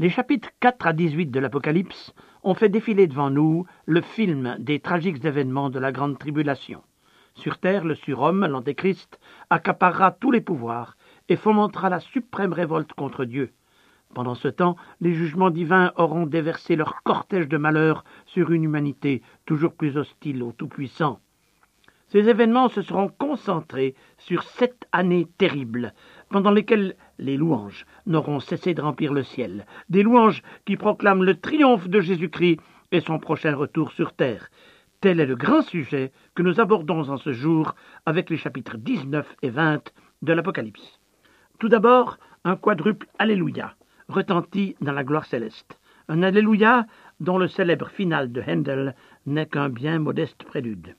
Les chapitres 4 à 18 de l'Apocalypse ont fait défiler devant nous le film des tragiques événements de la Grande Tribulation. Sur terre, le surhomme, l'Antéchrist, accaparera tous les pouvoirs et fomentera la suprême révolte contre Dieu. Pendant ce temps, les jugements divins auront déversé leur cortège de malheur sur une humanité toujours plus hostile au Tout-Puissant. Ces événements se seront concentrés sur sept années terribles, pendant lesquelles les louanges n'auront cessé de remplir le ciel, des louanges qui proclament le triomphe de Jésus-Christ et son prochain retour sur terre. Tel est le grand sujet que nous abordons en ce jour avec les chapitres 19 et 20 de l'Apocalypse. Tout d'abord, un quadruple Alléluia retentit dans la gloire céleste. Un Alléluia dont le célèbre final de Handel n'est qu'un bien modeste prélude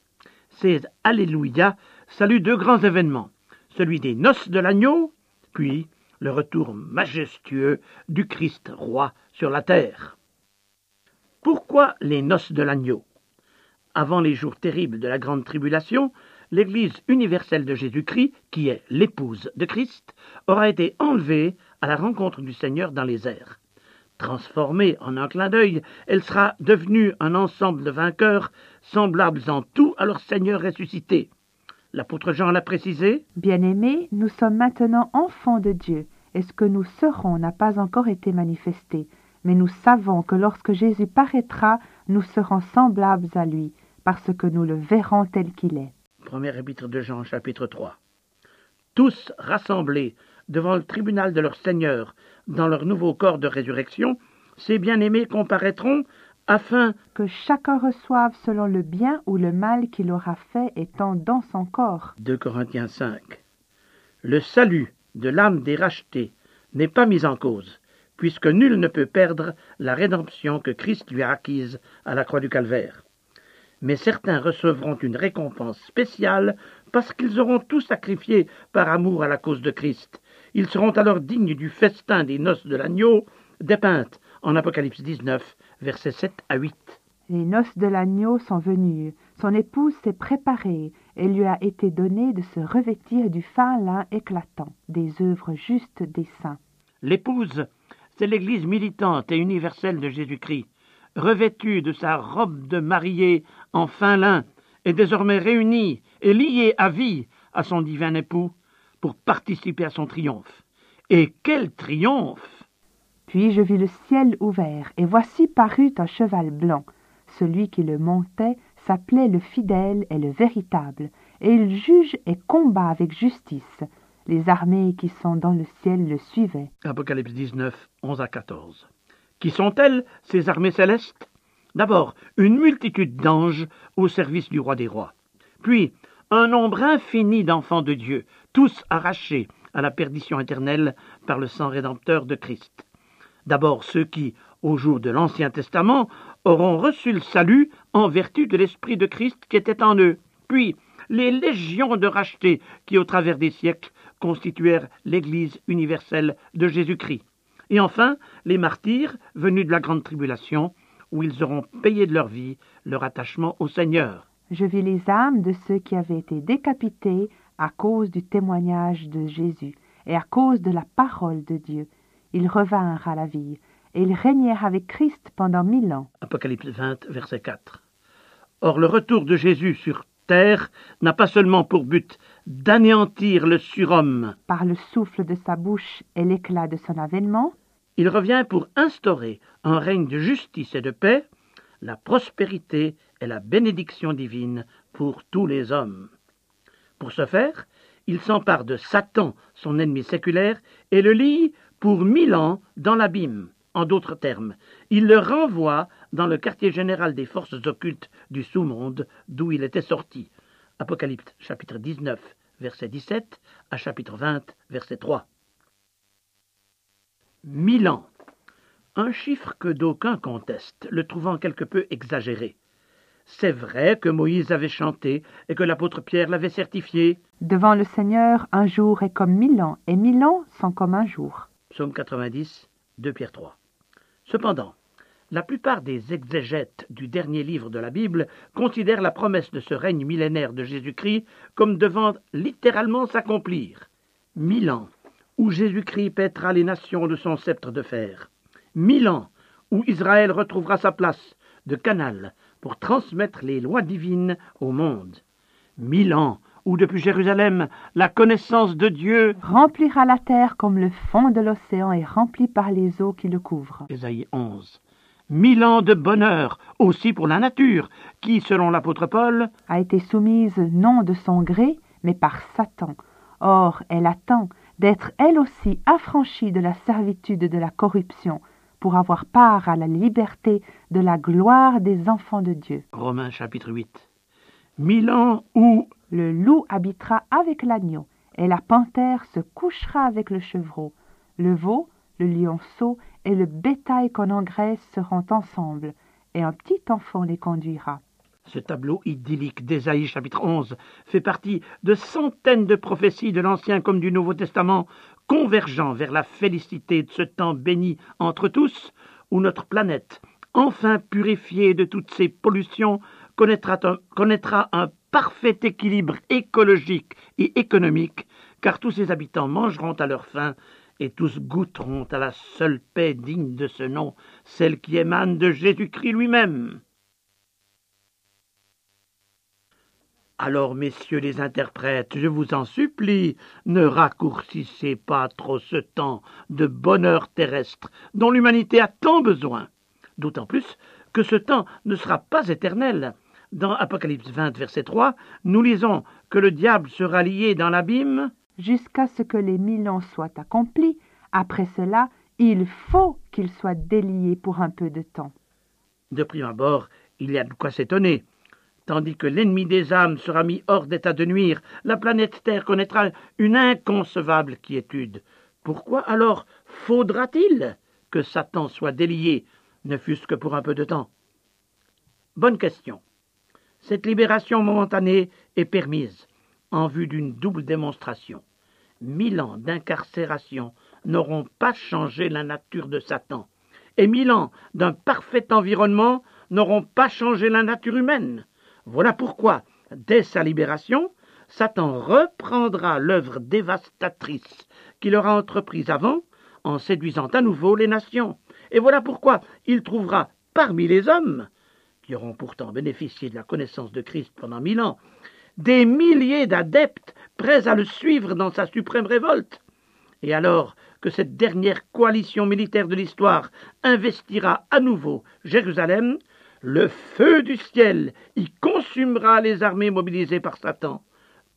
ces Alléluia saluent deux grands événements, celui des noces de l'agneau, puis le retour majestueux du Christ roi sur la terre. Pourquoi les noces de l'agneau? Avant les jours terribles de la grande tribulation, l'Église universelle de Jésus-Christ, qui est l'épouse de Christ, aura été enlevée à la rencontre du Seigneur dans les airs. Transformée en un clin d'œil, elle sera devenue un ensemble de vainqueurs, semblables en tout à leur Seigneur ressuscité. L'apôtre Jean l'a précisé. Bien-aimés, nous sommes maintenant enfants de Dieu, et ce que nous serons n'a pas encore été manifesté. Mais nous savons que lorsque Jésus paraîtra, nous serons semblables à lui, parce que nous le verrons tel qu'il est. Premier épître de Jean, chapitre 3. Tous rassemblés devant le tribunal de leur Seigneur dans leur nouveau corps de résurrection, ces bien-aimés comparaîtront afin que chacun reçoive selon le bien ou le mal qu'il aura fait étant dans son corps. 2 Corinthiens 5. Le salut de l'âme des rachetés n'est pas mis en cause, puisque nul ne peut perdre la rédemption que Christ lui a acquise à la croix du calvaire. Mais certains recevront une récompense spéciale parce qu'ils auront tout sacrifié par amour à la cause de Christ, ils seront alors dignes du festin des noces de l'agneau, dépeintes en Apocalypse 19, versets 7 à 8. Les noces de l'agneau sont venues, son épouse s'est préparée, et lui a été donné de se revêtir du fin lin éclatant, des œuvres justes des saints. L'épouse, c'est l'Église militante et universelle de Jésus-Christ, revêtue de sa robe de mariée en fin lin, et désormais réunie et liée à vie à son divin époux, pour participer à son triomphe. Et quel triomphe Puis je vis le ciel ouvert, et voici parut un cheval blanc. Celui qui le montait s'appelait le fidèle et le véritable, et il juge et combat avec justice. Les armées qui sont dans le ciel le suivaient. Apocalypse 19, 11 à 14. Qui sont-elles, ces armées célestes? D'abord, une multitude d'anges au service du roi des rois. Puis, un nombre infini d'enfants de Dieu, tous arrachés à la perdition éternelle par le sang rédempteur de Christ. D'abord ceux qui, au jour de l'Ancien Testament, auront reçu le salut en vertu de l'Esprit de Christ qui était en eux, puis les légions de rachetés qui, au travers des siècles, constituèrent l'Église universelle de Jésus-Christ. Et enfin, les martyrs venus de la grande tribulation, où ils auront payé de leur vie leur attachement au Seigneur je vis les âmes de ceux qui avaient été décapités à cause du témoignage de Jésus et à cause de la parole de Dieu. Ils revinrent à la vie et ils régnèrent avec Christ pendant mille ans. Apocalypse 20, verset 4. Or, le retour de Jésus sur terre n'a pas seulement pour but d'anéantir le surhomme par le souffle de sa bouche et l'éclat de son avènement, il revient pour instaurer un règne de justice et de paix, la prospérité est la bénédiction divine pour tous les hommes. Pour ce faire, il s'empare de Satan, son ennemi séculaire, et le lie pour mille ans dans l'abîme. En d'autres termes, il le renvoie dans le quartier général des forces occultes du sous-monde d'où il était sorti. Apocalypse chapitre 19, verset 17 à chapitre 20, verset 3. Mille ans. Un chiffre que d'aucuns contestent, le trouvant quelque peu exagéré. C'est vrai que Moïse avait chanté et que l'apôtre Pierre l'avait certifié. Devant le Seigneur, un jour est comme mille ans, et mille ans sont comme un jour. Psaume 90, 2 Pierre 3. Cependant, la plupart des exégètes du dernier livre de la Bible considèrent la promesse de ce règne millénaire de Jésus-Christ comme devant littéralement s'accomplir. Mille ans, où Jésus-Christ pètera les nations de son sceptre de fer. Mille ans où Israël retrouvera sa place de canal pour transmettre les lois divines au monde. Mille ans où depuis Jérusalem la connaissance de Dieu remplira la terre comme le fond de l'océan est rempli par les eaux qui le couvrent. Ésaïe 11. Mille ans de bonheur aussi pour la nature, qui, selon l'apôtre Paul, a été soumise non de son gré, mais par Satan. Or, elle attend d'être elle aussi affranchie de la servitude de la corruption, pour avoir part à la liberté de la gloire des enfants de Dieu. Romains chapitre 8. Mille ans où le loup habitera avec l'agneau, et la panthère se couchera avec le chevreau. Le veau, le lionceau et le bétail qu'on engraisse seront ensemble, et un petit enfant les conduira. Ce tableau idyllique d'Ésaïe chapitre 11 fait partie de centaines de prophéties de l'Ancien comme du Nouveau Testament convergeant vers la félicité de ce temps béni entre tous, où notre planète, enfin purifiée de toutes ces pollutions, connaîtra un, connaîtra un parfait équilibre écologique et économique, car tous ses habitants mangeront à leur faim et tous goûteront à la seule paix digne de ce nom, celle qui émane de Jésus-Christ lui-même. Alors, messieurs les interprètes, je vous en supplie, ne raccourcissez pas trop ce temps de bonheur terrestre dont l'humanité a tant besoin. D'autant plus que ce temps ne sera pas éternel. Dans Apocalypse 20, verset 3, nous lisons que le diable sera lié dans l'abîme jusqu'à ce que les mille ans soient accomplis. Après cela, il faut qu'il soit délié pour un peu de temps. De prime abord, il y a de quoi s'étonner tandis que l'ennemi des âmes sera mis hors d'état de nuire, la planète Terre connaîtra une inconcevable quiétude. Pourquoi alors faudra-t-il que Satan soit délié, ne fût-ce que pour un peu de temps? Bonne question. Cette libération momentanée est permise en vue d'une double démonstration. Mille ans d'incarcération n'auront pas changé la nature de Satan, et mille ans d'un parfait environnement n'auront pas changé la nature humaine. Voilà pourquoi, dès sa libération, Satan reprendra l'œuvre dévastatrice qu'il aura entreprise avant, en séduisant à nouveau les nations. Et voilà pourquoi il trouvera parmi les hommes, qui auront pourtant bénéficié de la connaissance de Christ pendant mille ans, des milliers d'adeptes prêts à le suivre dans sa suprême révolte. Et alors que cette dernière coalition militaire de l'histoire investira à nouveau Jérusalem, le feu du ciel y consumera les armées mobilisées par Satan,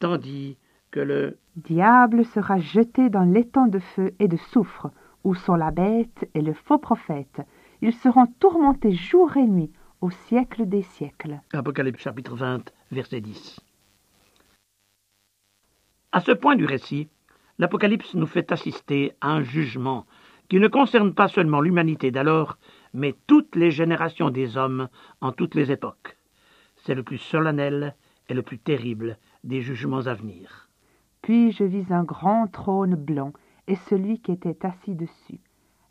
tandis que le diable sera jeté dans l'étang de feu et de soufre, où sont la bête et le faux prophète. Ils seront tourmentés jour et nuit au siècle des siècles. Apocalypse chapitre 20, verset 10. À ce point du récit, l'Apocalypse nous fait assister à un jugement qui ne concerne pas seulement l'humanité d'alors, mais toutes les générations des hommes en toutes les époques. C'est le plus solennel et le plus terrible des jugements à venir. Puis je vis un grand trône blanc et celui qui était assis dessus.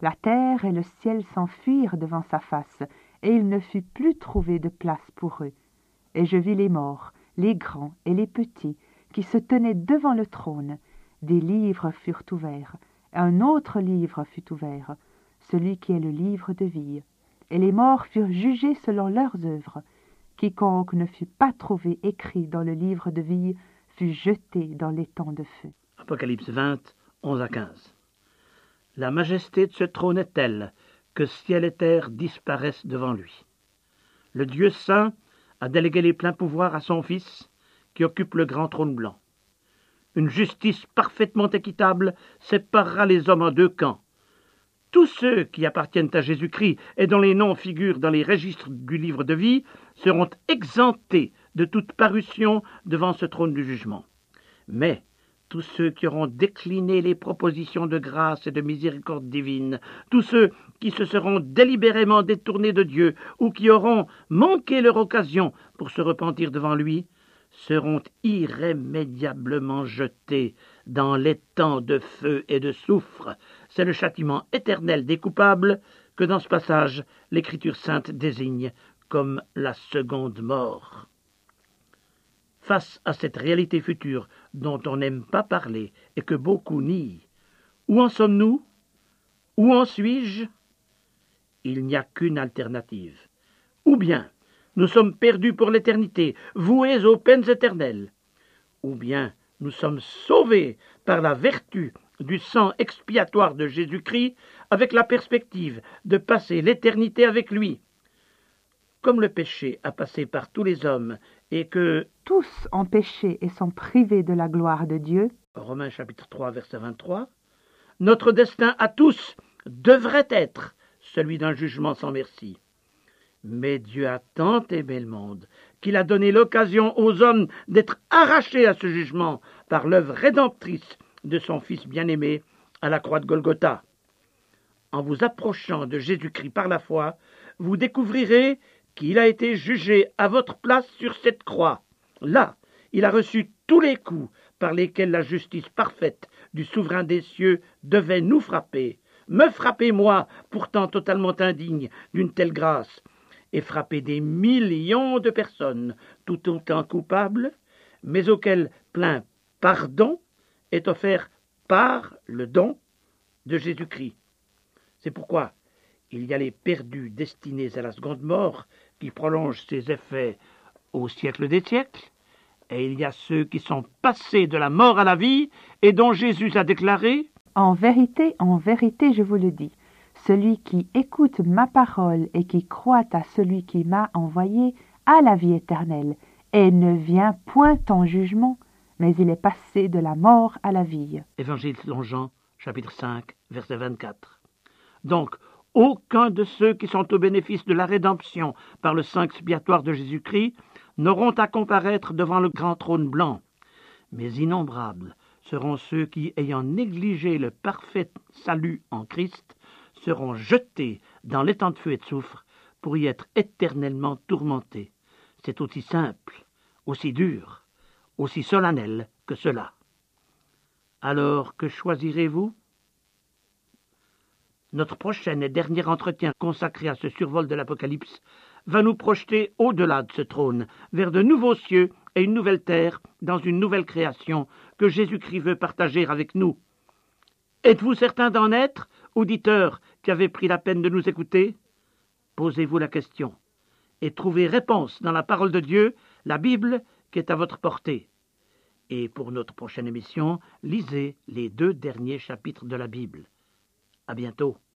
La terre et le ciel s'enfuirent devant sa face, et il ne fut plus trouvé de place pour eux. Et je vis les morts, les grands et les petits, qui se tenaient devant le trône. Des livres furent ouverts, un autre livre fut ouvert, celui qui est le livre de vie. Et les morts furent jugés selon leurs œuvres. Quiconque ne fut pas trouvé écrit dans le livre de vie fut jeté dans l'étang de feu. Apocalypse 20, 11 à 15. La majesté de ce trône est telle que ciel et terre disparaissent devant lui. Le Dieu saint a délégué les pleins pouvoirs à son Fils, qui occupe le grand trône blanc. Une justice parfaitement équitable séparera les hommes en deux camps, tous ceux qui appartiennent à Jésus-Christ et dont les noms figurent dans les registres du livre de vie seront exemptés de toute parution devant ce trône du jugement. Mais tous ceux qui auront décliné les propositions de grâce et de miséricorde divine, tous ceux qui se seront délibérément détournés de Dieu ou qui auront manqué leur occasion pour se repentir devant lui, seront irrémédiablement jetés dans l'étang de feu et de soufre. C'est le châtiment éternel des coupables que dans ce passage l'Écriture sainte désigne comme la seconde mort. Face à cette réalité future dont on n'aime pas parler et que beaucoup nient, où en sommes-nous? Où en suis-je? Il n'y a qu'une alternative. Ou bien nous sommes perdus pour l'éternité, voués aux peines éternelles, ou bien nous sommes sauvés par la vertu du sang expiatoire de Jésus-Christ avec la perspective de passer l'éternité avec lui. Comme le péché a passé par tous les hommes et que tous ont péché et sont privés de la gloire de Dieu, Romains chapitre 3 verset 23, notre destin à tous devrait être celui d'un jugement sans merci. Mais Dieu a tant aimé le monde qu'il a donné l'occasion aux hommes d'être arrachés à ce jugement par l'œuvre rédemptrice de son Fils bien-aimé à la croix de Golgotha. En vous approchant de Jésus-Christ par la foi, vous découvrirez qu'il a été jugé à votre place sur cette croix. Là, il a reçu tous les coups par lesquels la justice parfaite du souverain des cieux devait nous frapper. Me frapper, moi, pourtant totalement indigne d'une telle grâce, et frapper des millions de personnes, tout autant coupables, mais auxquelles plein pardon est offert par le don de Jésus-Christ. C'est pourquoi il y a les perdus destinés à la seconde mort qui prolongent ses effets au siècle des siècles, et il y a ceux qui sont passés de la mort à la vie et dont Jésus a déclaré En vérité, en vérité, je vous le dis, celui qui écoute ma parole et qui croit à celui qui m'a envoyé a la vie éternelle, et ne vient point en jugement, mais il est passé de la mort à la vie. Évangile selon Jean, chapitre 5, verset 24. Donc, aucun de ceux qui sont au bénéfice de la rédemption par le sang expiatoire de Jésus-Christ n'auront à comparaître devant le grand trône blanc. Mais innombrables seront ceux qui, ayant négligé le parfait salut en Christ, seront jetés dans l'étang de feu et de soufre pour y être éternellement tourmentés. C'est aussi simple, aussi dur, aussi solennel que cela. Alors que choisirez-vous? Notre prochain et dernier entretien consacré à ce survol de l'Apocalypse va nous projeter au-delà de ce trône, vers de nouveaux cieux et une nouvelle terre, dans une nouvelle création que Jésus-Christ veut partager avec nous. Êtes-vous certain d'en être, auditeurs qui avez pris la peine de nous écouter? Posez-vous la question et trouvez réponse dans la parole de Dieu, la Bible, qui est à votre portée. Et pour notre prochaine émission, lisez les deux derniers chapitres de la Bible. À bientôt.